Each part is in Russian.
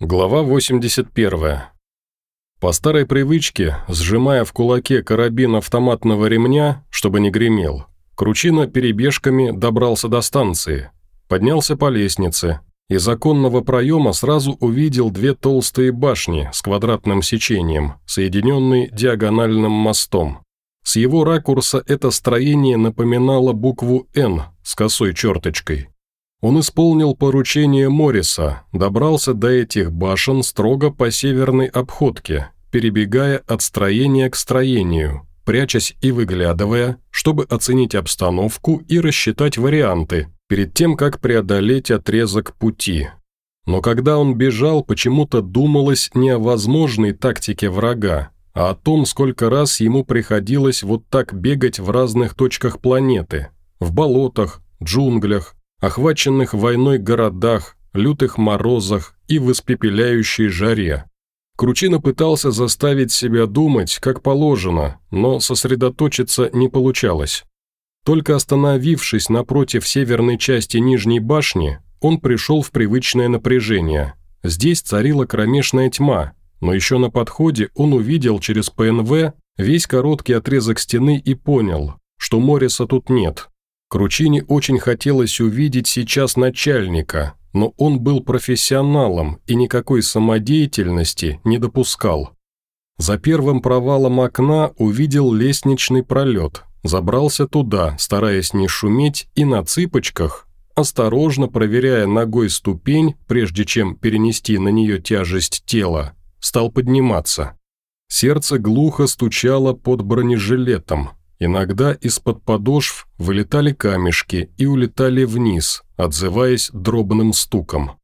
Глава 81. По старой привычке, сжимая в кулаке карабин автоматного ремня, чтобы не гремел, Кручина перебежками добрался до станции, поднялся по лестнице, и законного проема сразу увидел две толстые башни с квадратным сечением, соединенные диагональным мостом. С его ракурса это строение напоминало букву «Н» с косой черточкой. Он исполнил поручение Морриса, добрался до этих башен строго по северной обходке, перебегая от строения к строению, прячась и выглядывая, чтобы оценить обстановку и рассчитать варианты, перед тем, как преодолеть отрезок пути. Но когда он бежал, почему-то думалось не о возможной тактике врага, а о том, сколько раз ему приходилось вот так бегать в разных точках планеты, в болотах, джунглях, охваченных войной городах, лютых морозах и в испепеляющей жаре. Кручина пытался заставить себя думать, как положено, но сосредоточиться не получалось. Только остановившись напротив северной части нижней башни, он пришел в привычное напряжение. Здесь царила кромешная тьма, но еще на подходе он увидел через ПНВ весь короткий отрезок стены и понял, что Морриса тут нет. Кручине очень хотелось увидеть сейчас начальника, но он был профессионалом и никакой самодеятельности не допускал. За первым провалом окна увидел лестничный пролет, забрался туда, стараясь не шуметь, и на цыпочках, осторожно проверяя ногой ступень, прежде чем перенести на нее тяжесть тела, стал подниматься. Сердце глухо стучало под бронежилетом, Иногда из-под подошв вылетали камешки и улетали вниз, отзываясь дробным стуком.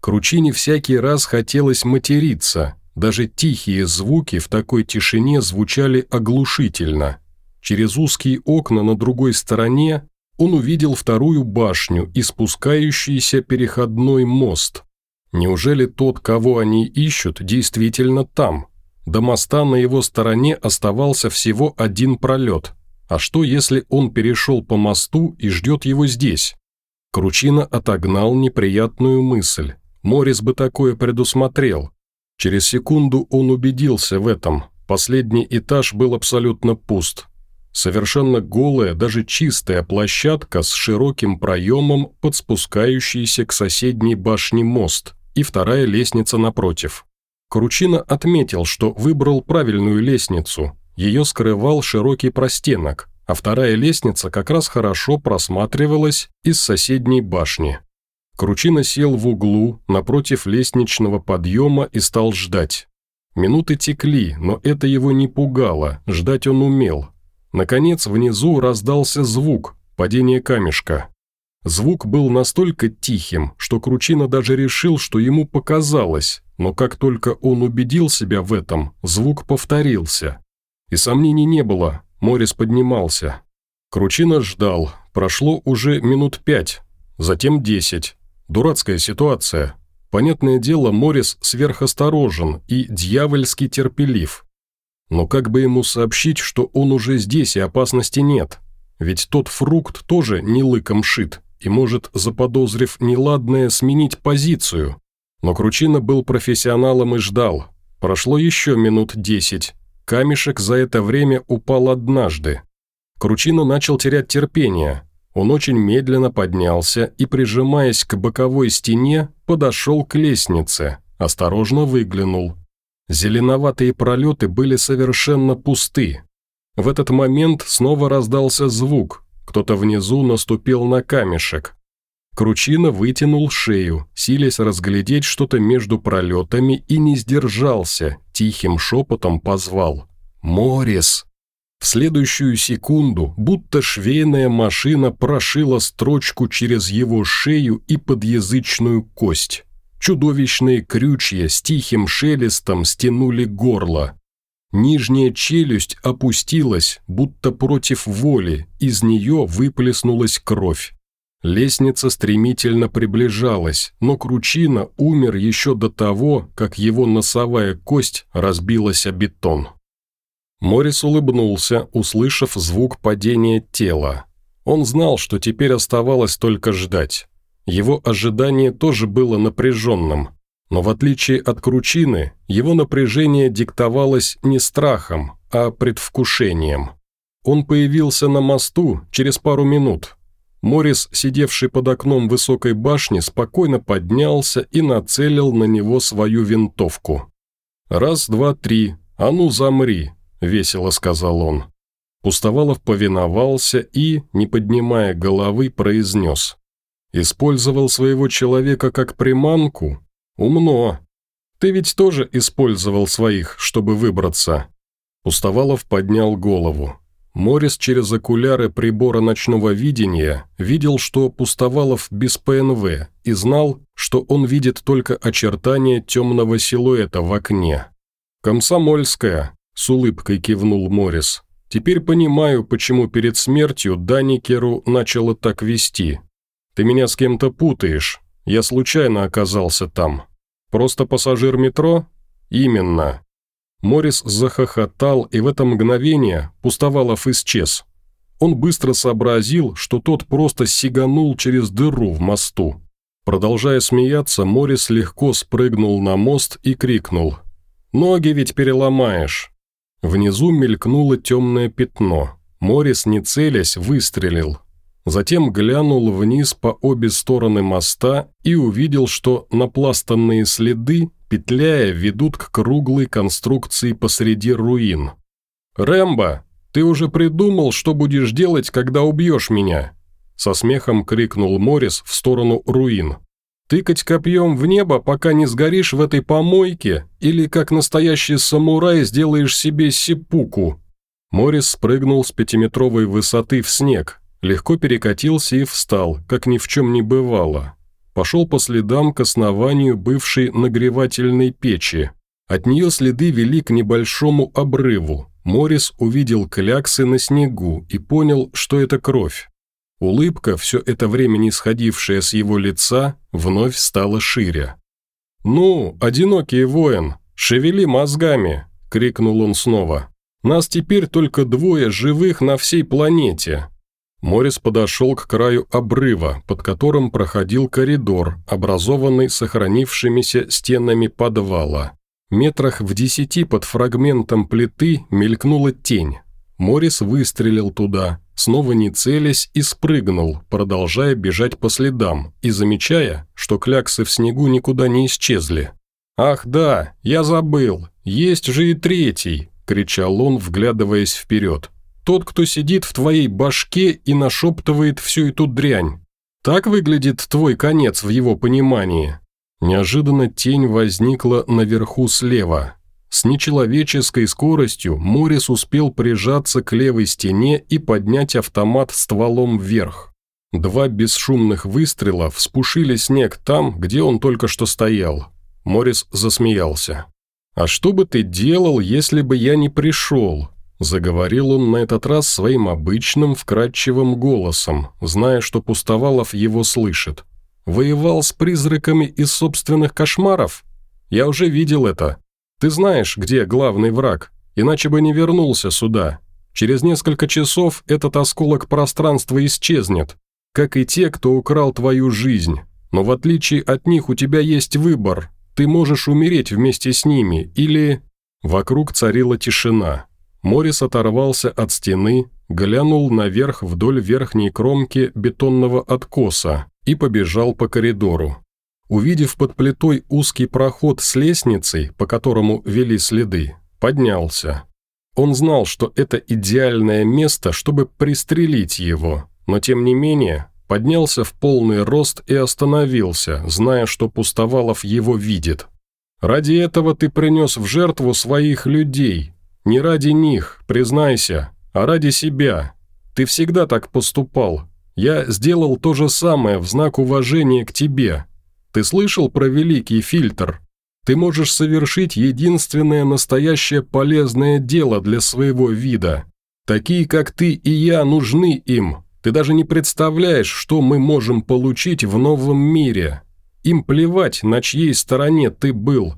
Кручине всякий раз хотелось материться, даже тихие звуки в такой тишине звучали оглушительно. Через узкие окна на другой стороне он увидел вторую башню и спускающийся переходной мост. Неужели тот, кого они ищут, действительно там? До моста на его стороне оставался всего один пролет – а что, если он перешел по мосту и ждет его здесь? Кручина отогнал неприятную мысль. Морис бы такое предусмотрел. Через секунду он убедился в этом. Последний этаж был абсолютно пуст. Совершенно голая, даже чистая площадка с широким проемом под спускающийся к соседней башне мост и вторая лестница напротив. Кручина отметил, что выбрал правильную лестницу, ее скрывал широкий простенок, а вторая лестница как раз хорошо просматривалась из соседней башни. Кручина сел в углу, напротив лестничного подъема и стал ждать. Минуты текли, но это его не пугало, ждать он умел. Наконец, внизу раздался звук, падение камешка. Звук был настолько тихим, что Кручина даже решил, что ему показалось, но как только он убедил себя в этом, звук повторился. И сомнений не было, Морис поднимался. Кручина ждал, прошло уже минут пять, затем десять. Дурацкая ситуация. Понятное дело, Морис сверхосторожен и дьявольски терпелив. Но как бы ему сообщить, что он уже здесь и опасности нет? Ведь тот фрукт тоже не лыком шит и может, заподозрив неладное, сменить позицию. Но Кручина был профессионалом и ждал. Прошло еще минут десять, Камешек за это время упал однажды. Кручина начал терять терпение. Он очень медленно поднялся и, прижимаясь к боковой стене, подошел к лестнице, осторожно выглянул. Зеленоватые пролеты были совершенно пусты. В этот момент снова раздался звук. Кто-то внизу наступил на камешек. Кручина вытянул шею, силясь разглядеть что-то между пролетами и не сдержался, тихим шепотом позвал. «Морис!» В следующую секунду, будто швейная машина прошила строчку через его шею и подъязычную кость. Чудовищные крючья с тихим шелестом стянули горло. Нижняя челюсть опустилась, будто против воли, из нее выплеснулась кровь. Лестница стремительно приближалась, но Кручина умер еще до того, как его носовая кость разбилась о бетон. Морис улыбнулся, услышав звук падения тела. Он знал, что теперь оставалось только ждать. Его ожидание тоже было напряженным. Но в отличие от Кручины, его напряжение диктовалось не страхом, а предвкушением. Он появился на мосту через пару минут. Морис, сидевший под окном высокой башни, спокойно поднялся и нацелил на него свою винтовку. «Раз, два, три, а ну замри», – весело сказал он. Пустовалов повиновался и, не поднимая головы, произнес. «Использовал своего человека как приманку? Умно. Ты ведь тоже использовал своих, чтобы выбраться». Пустовалов поднял голову. Морис через окуляры прибора ночного видения видел, что Пустовалов без ПНВ и знал, что он видит только очертания темного силуэта в окне. «Комсомольская», – с улыбкой кивнул Морис. «Теперь понимаю, почему перед смертью Даникеру начало так вести. Ты меня с кем-то путаешь. Я случайно оказался там. Просто пассажир метро? Именно. Морис захохотал, и в это мгновение Пустовалов исчез. Он быстро сообразил, что тот просто сиганул через дыру в мосту. Продолжая смеяться, Морис легко спрыгнул на мост и крикнул. «Ноги ведь переломаешь!» Внизу мелькнуло темное пятно. Морис, не целясь, выстрелил. Затем глянул вниз по обе стороны моста и увидел, что напластанные следы петляя, ведут к круглой конструкции посреди руин. «Рэмбо, ты уже придумал, что будешь делать, когда убьешь меня?» Со смехом крикнул Морис в сторону руин. «Тыкать копьем в небо, пока не сгоришь в этой помойке, или как настоящий самурай сделаешь себе сипуку?» Морис спрыгнул с пятиметровой высоты в снег, легко перекатился и встал, как ни в чем не бывало пошел по следам к основанию бывшей нагревательной печи. От нее следы вели к небольшому обрыву. Морис увидел кляксы на снегу и понял, что это кровь. Улыбка, все это время не сходившая с его лица, вновь стала шире. «Ну, одинокий воин, шевели мозгами!» – крикнул он снова. «Нас теперь только двое живых на всей планете. Морис подошел к краю обрыва, под которым проходил коридор, образованный сохранившимися стенами подвала. Метрах в десяти под фрагментом плиты мелькнула тень. Морис выстрелил туда, снова не целясь и спрыгнул, продолжая бежать по следам и замечая, что кляксы в снегу никуда не исчезли. «Ах да, я забыл, есть же и третий!» – кричал он, вглядываясь вперед. Тот, кто сидит в твоей башке и нашептывает всю эту дрянь. Так выглядит твой конец в его понимании. Неожиданно тень возникла наверху слева. С нечеловеческой скоростью Морис успел прижаться к левой стене и поднять автомат стволом вверх. Два бесшумных выстрела вспушили снег там, где он только что стоял. Морис засмеялся. «А что бы ты делал, если бы я не пришел?» Заговорил он на этот раз своим обычным вкрадчивым голосом, зная, что Пустовалов его слышит. «Воевал с призраками из собственных кошмаров? Я уже видел это. Ты знаешь, где главный враг, иначе бы не вернулся сюда. Через несколько часов этот осколок пространства исчезнет, как и те, кто украл твою жизнь. Но в отличие от них у тебя есть выбор. Ты можешь умереть вместе с ними или...» Вокруг царила тишина. Морис оторвался от стены, глянул наверх вдоль верхней кромки бетонного откоса и побежал по коридору. Увидев под плитой узкий проход с лестницей, по которому вели следы, поднялся. Он знал, что это идеальное место, чтобы пристрелить его, но тем не менее поднялся в полный рост и остановился, зная, что Пустовалов его видит. «Ради этого ты принес в жертву своих людей», не ради них, признайся, а ради себя. Ты всегда так поступал. Я сделал то же самое в знак уважения к тебе. Ты слышал про великий фильтр? Ты можешь совершить единственное настоящее полезное дело для своего вида. Такие, как ты и я, нужны им. Ты даже не представляешь, что мы можем получить в новом мире. Им плевать, на чьей стороне ты был.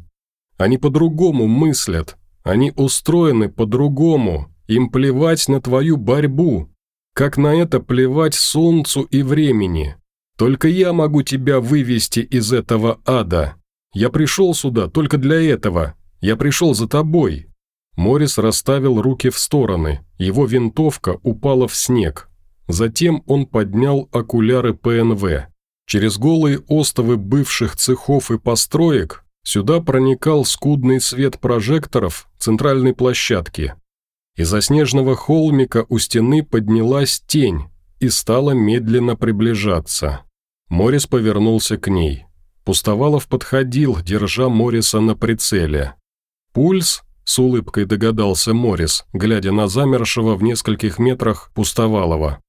Они по-другому мыслят, они устроены по-другому, им плевать на твою борьбу, как на это плевать солнцу и времени. Только я могу тебя вывести из этого ада. Я пришел сюда только для этого. Я пришел за тобой». Морис расставил руки в стороны. Его винтовка упала в снег. Затем он поднял окуляры ПНВ. Через голые остовы бывших цехов и построек сюда проникал скудный свет прожекторов центральной площадки. Из-за снежного холмика у стены поднялась тень и стала медленно приближаться. Морис повернулся к ней. Пустовалов подходил, держа Мориса на прицеле. «Пульс?» – с улыбкой догадался Морис, глядя на замершего в нескольких метрах Пустовалова.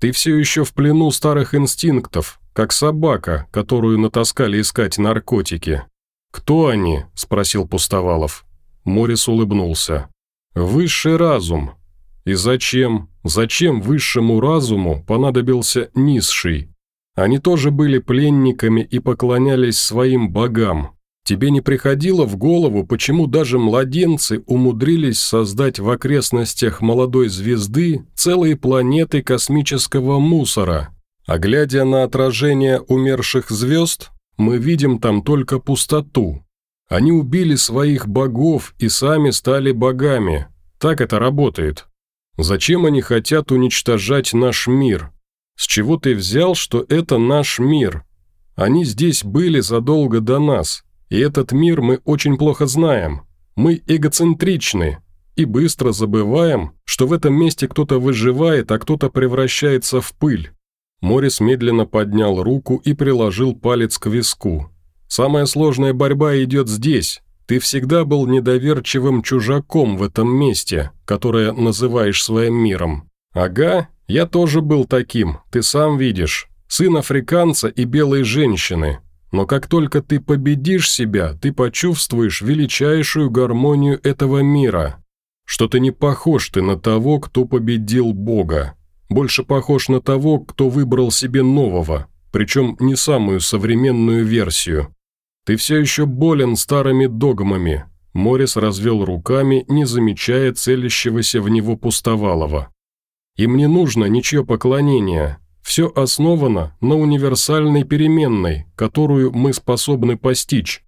«Ты все еще в плену старых инстинктов, как собака, которую натаскали искать наркотики». «Кто они?» – спросил Пустовалов. Морис улыбнулся. «Высший разум. И зачем? Зачем высшему разуму понадобился низший? Они тоже были пленниками и поклонялись своим богам. Тебе не приходило в голову, почему даже младенцы умудрились создать в окрестностях молодой звезды целые планеты космического мусора? А глядя на отражение умерших звезд, мы видим там только пустоту. Они убили своих богов и сами стали богами. Так это работает. Зачем они хотят уничтожать наш мир? С чего ты взял, что это наш мир? Они здесь были задолго до нас, и этот мир мы очень плохо знаем. Мы эгоцентричны и быстро забываем, что в этом месте кто-то выживает, а кто-то превращается в пыль. Морис медленно поднял руку и приложил палец к виску. «Самая сложная борьба идет здесь. Ты всегда был недоверчивым чужаком в этом месте, которое называешь своим миром. Ага, я тоже был таким, ты сам видишь. Сын африканца и белой женщины. Но как только ты победишь себя, ты почувствуешь величайшую гармонию этого мира. Что ты не похож ты на того, кто победил Бога. Больше похож на того, кто выбрал себе нового, причем не самую современную версию. Ты все еще болен старыми догмами. Морис развел руками, не замечая целящегося в него пустовалого. Им не нужно ничье поклонение. Все основано на универсальной переменной, которую мы способны постичь.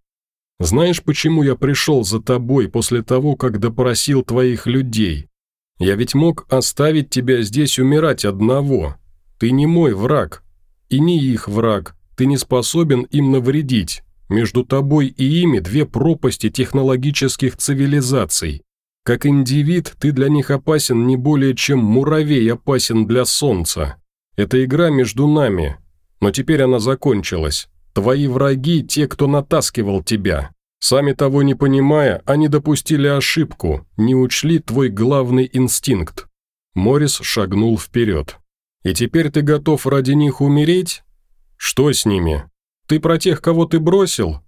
Знаешь, почему я пришел за тобой после того, как допросил твоих людей? Я ведь мог оставить тебя здесь умирать одного. Ты не мой враг. И не их враг. Ты не способен им навредить. Между тобой и ими две пропасти технологических цивилизаций. Как индивид, ты для них опасен не более, чем муравей опасен для солнца. Это игра между нами. Но теперь она закончилась. Твои враги – те, кто натаскивал тебя. Сами того не понимая, они допустили ошибку, не учли твой главный инстинкт. Морис шагнул вперед. «И теперь ты готов ради них умереть? Что с ними? Ты про тех, кого ты бросил?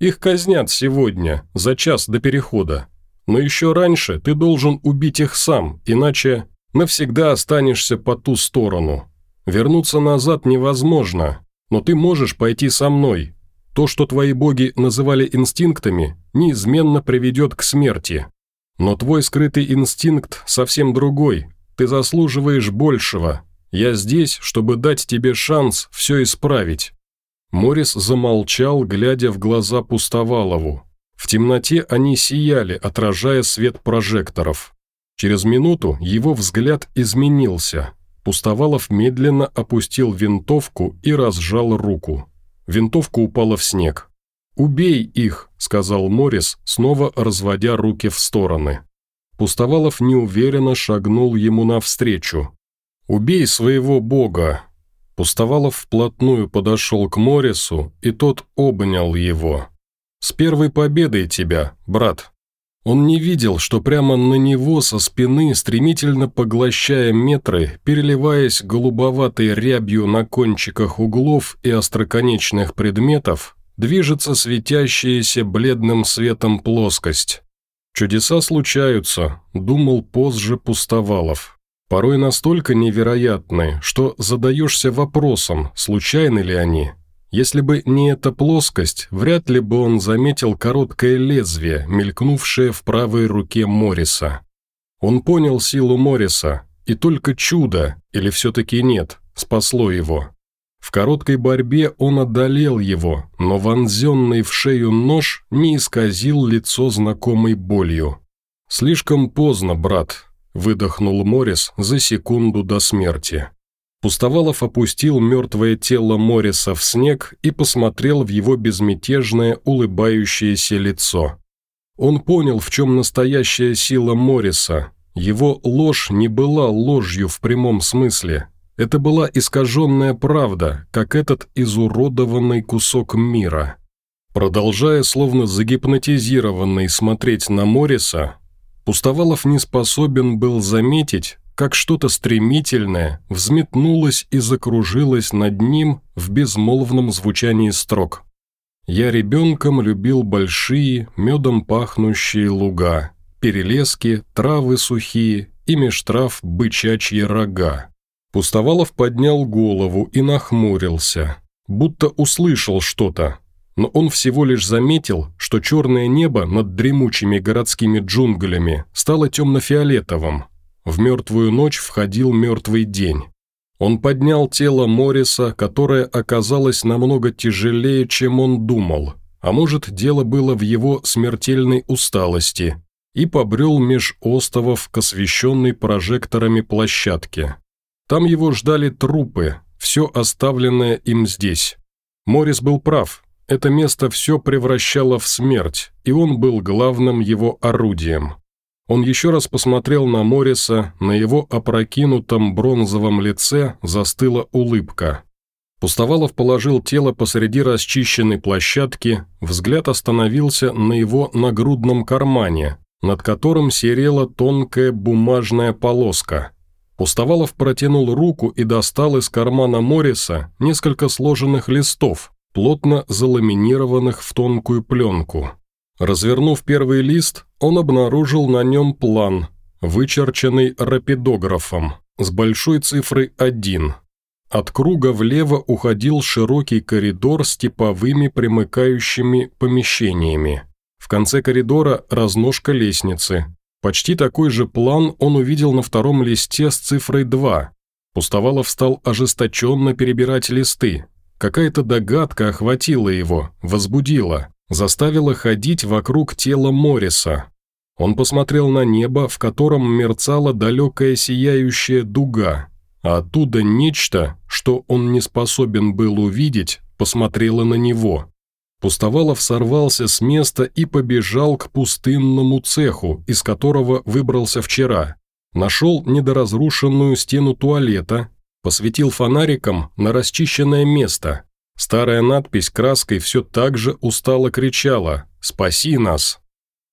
Их казнят сегодня, за час до перехода. Но еще раньше ты должен убить их сам, иначе навсегда останешься по ту сторону. Вернуться назад невозможно, но ты можешь пойти со мной. То, что твои боги называли инстинктами, неизменно приведет к смерти. Но твой скрытый инстинкт совсем другой. Ты заслуживаешь большего. Я здесь, чтобы дать тебе шанс все исправить». Морис замолчал, глядя в глаза Пустовалову. В темноте они сияли, отражая свет прожекторов. Через минуту его взгляд изменился. Пустовалов медленно опустил винтовку и разжал руку. Винтовка упала в снег. «Убей их», — сказал Морис, снова разводя руки в стороны. Пустовалов неуверенно шагнул ему навстречу. «Убей своего бога!» Пустовалов вплотную подошел к Морису, и тот обнял его. «С первой победой тебя, брат!» Он не видел, что прямо на него со спины, стремительно поглощая метры, переливаясь голубоватой рябью на кончиках углов и остроконечных предметов, движется светящаяся бледным светом плоскость. «Чудеса случаются», – думал позже Пустовалов. Порой настолько невероятны, что задаешься вопросом, случайны ли они – если бы не эта плоскость, вряд ли бы он заметил короткое лезвие, мелькнувшее в правой руке Морриса. Он понял силу Морриса, и только чудо, или все-таки нет, спасло его. В короткой борьбе он одолел его, но вонзенный в шею нож не исказил лицо знакомой болью. «Слишком поздно, брат», – выдохнул Морис за секунду до смерти. Пустовалов опустил мертвое тело Морриса в снег и посмотрел в его безмятежное, улыбающееся лицо. Он понял, в чем настоящая сила Морриса. Его ложь не была ложью в прямом смысле. Это была искаженная правда, как этот изуродованный кусок мира. Продолжая, словно загипнотизированный, смотреть на Морриса, Пустовалов не способен был заметить, как что-то стремительное взметнулось и закружилось над ним в безмолвном звучании строк. «Я ребенком любил большие, медом пахнущие луга, перелески, травы сухие и меж трав бычачьи рога». Пустовалов поднял голову и нахмурился, будто услышал что-то, но он всего лишь заметил, что черное небо над дремучими городскими джунглями стало темно-фиолетовым, в мертвую ночь входил мертвый день. Он поднял тело Морриса, которое оказалось намного тяжелее, чем он думал, а может, дело было в его смертельной усталости, и побрел меж остовов к освещенной прожекторами площадке. Там его ждали трупы, все оставленное им здесь. Моррис был прав, это место все превращало в смерть, и он был главным его орудием. Он еще раз посмотрел на Морриса, на его опрокинутом бронзовом лице застыла улыбка. Пустовалов положил тело посреди расчищенной площадки, взгляд остановился на его нагрудном кармане, над которым серела тонкая бумажная полоска. Пустовалов протянул руку и достал из кармана Морриса несколько сложенных листов, плотно заламинированных в тонкую пленку. Развернув первый лист, он обнаружил на нем план, вычерченный рапидографом, с большой цифрой 1. От круга влево уходил широкий коридор с типовыми примыкающими помещениями. В конце коридора разножка лестницы. Почти такой же план он увидел на втором листе с цифрой 2. Пустовалов стал ожесточенно перебирать листы. Какая-то догадка охватила его, возбудила заставила ходить вокруг тела Морриса. Он посмотрел на небо, в котором мерцала далекая сияющая дуга, а оттуда нечто, что он не способен был увидеть, посмотрело на него. Пустовалов сорвался с места и побежал к пустынному цеху, из которого выбрался вчера. Нашел недоразрушенную стену туалета, посветил фонариком на расчищенное место, Старая надпись краской все так же устало кричала «Спаси нас!».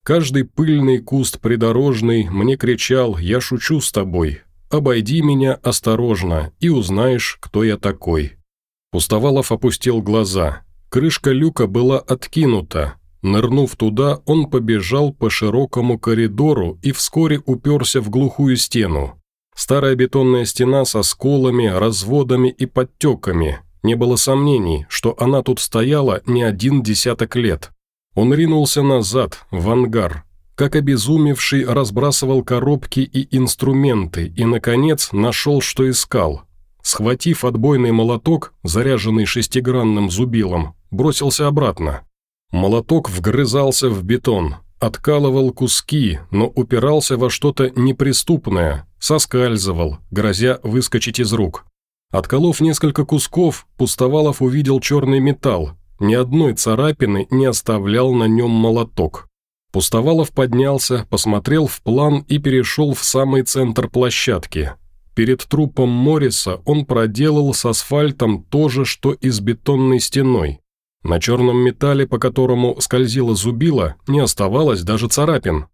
Каждый пыльный куст придорожный мне кричал «Я шучу с тобой, обойди меня осторожно и узнаешь, кто я такой». Пустовалов опустил глаза. Крышка люка была откинута. Нырнув туда, он побежал по широкому коридору и вскоре уперся в глухую стену. Старая бетонная стена со сколами, разводами и подтеками, не было сомнений, что она тут стояла не один десяток лет. Он ринулся назад, в ангар. Как обезумевший разбрасывал коробки и инструменты и, наконец, нашел, что искал. Схватив отбойный молоток, заряженный шестигранным зубилом, бросился обратно. Молоток вгрызался в бетон, откалывал куски, но упирался во что-то неприступное, соскальзывал, грозя выскочить из рук. Отколов несколько кусков, Пустовалов увидел черный металл. Ни одной царапины не оставлял на нем молоток. Пустовалов поднялся, посмотрел в план и перешел в самый центр площадки. Перед трупом Морриса он проделал с асфальтом то же, что и с бетонной стеной. На черном металле, по которому скользила зубила, не оставалось даже царапин.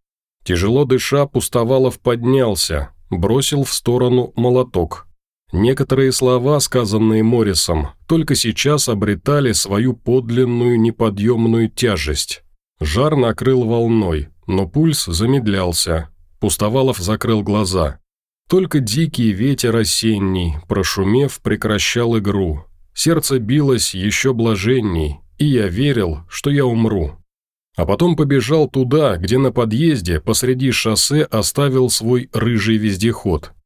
Тяжело дыша, Пустовалов поднялся, бросил в сторону молоток. Некоторые слова, сказанные Моррисом, только сейчас обретали свою подлинную неподъемную тяжесть. Жар накрыл волной, но пульс замедлялся. Пустовалов закрыл глаза. Только дикий ветер осенний, прошумев, прекращал игру. Сердце билось еще блаженней, и я верил, что я умру. А потом побежал туда, где на подъезде посреди шоссе оставил свой рыжий вездеход –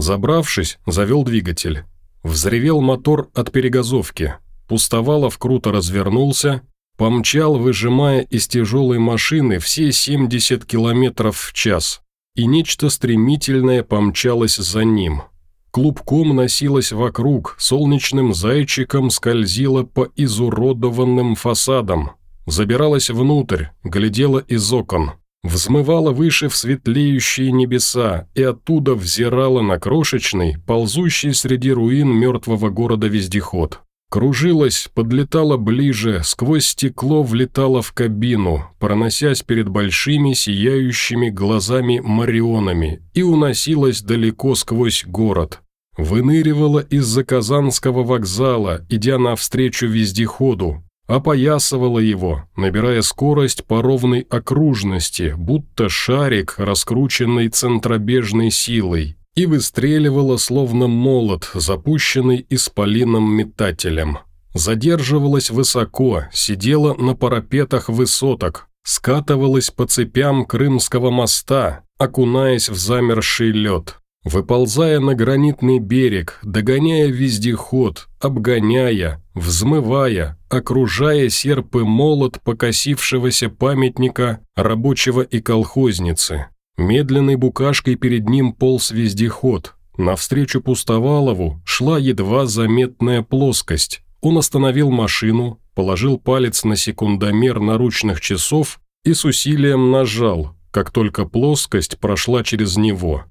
Забравшись, завел двигатель. Взревел мотор от перегазовки. Пустовалов круто развернулся, помчал, выжимая из тяжелой машины все 70 километров в час. И нечто стремительное помчалось за ним. Клубком носилось вокруг, солнечным зайчиком скользила по изуродованным фасадам. Забиралась внутрь, глядела из окон. Взмывала выше в светлеющие небеса и оттуда взирала на крошечный, ползущий среди руин мертвого города вездеход. Кружилась, подлетала ближе, сквозь стекло влетала в кабину, проносясь перед большими сияющими глазами марионами и уносилась далеко сквозь город. Выныривала из-за Казанского вокзала, идя навстречу вездеходу, опоясывала его, набирая скорость по ровной окружности, будто шарик, раскрученный центробежной силой, и выстреливала словно молот, запущенный исполином метателем. Задерживалась высоко, сидела на парапетах высоток, скатывалась по цепям Крымского моста, окунаясь в замерший лед. Выползая на гранитный берег, догоняя вездеход, обгоняя, взмывая, окружая серп и молот покосившегося памятника рабочего и колхозницы. Медленной букашкой перед ним полз вездеход. Навстречу Пустовалову шла едва заметная плоскость. Он остановил машину, положил палец на секундомер наручных часов и с усилием нажал, как только плоскость прошла через него.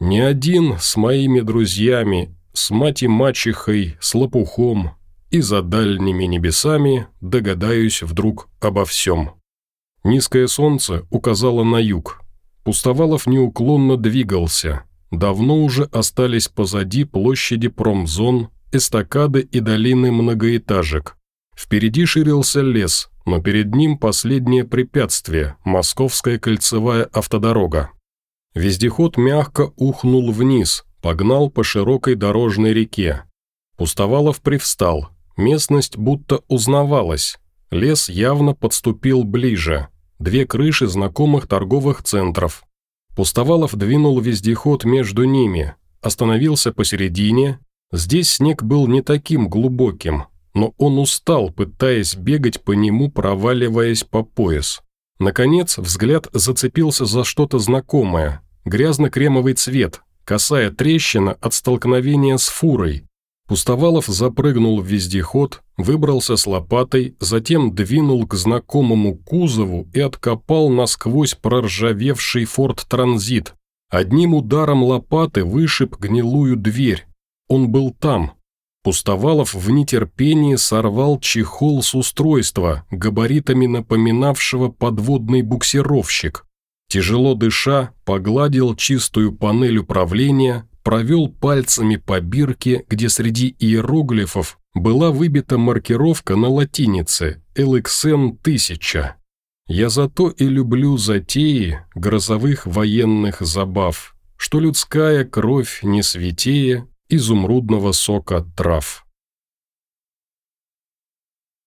Не один с моими друзьями, с мать и мачехой, с лопухом и за дальними небесами догадаюсь вдруг обо всем. Низкое солнце указало на юг. Пустовалов неуклонно двигался. Давно уже остались позади площади промзон, эстакады и долины многоэтажек. Впереди ширился лес, но перед ним последнее препятствие – Московская кольцевая автодорога. Вездеход мягко ухнул вниз, погнал по широкой дорожной реке. Пустовалов привстал, местность будто узнавалась. Лес явно подступил ближе. Две крыши знакомых торговых центров. Пустовалов двинул вездеход между ними, остановился посередине. Здесь снег был не таким глубоким, но он устал, пытаясь бегать по нему, проваливаясь по пояс. Наконец, взгляд зацепился за что-то знакомое, Грязно-кремовый цвет, косая трещина от столкновения с фурой. Пустовалов запрыгнул в вездеход, выбрался с лопатой, затем двинул к знакомому кузову и откопал насквозь проржавевший форт Транзит. Одним ударом лопаты вышиб гнилую дверь. Он был там. Пустовалов в нетерпении сорвал чехол с устройства, габаритами напоминавшего подводный буксировщик. Тяжело дыша, погладил чистую панель управления, провел пальцами по бирке, где среди иероглифов была выбита маркировка на латинице «LXN-1000». Я зато и люблю затеи грозовых военных забав, что людская кровь не святее изумрудного сока трав.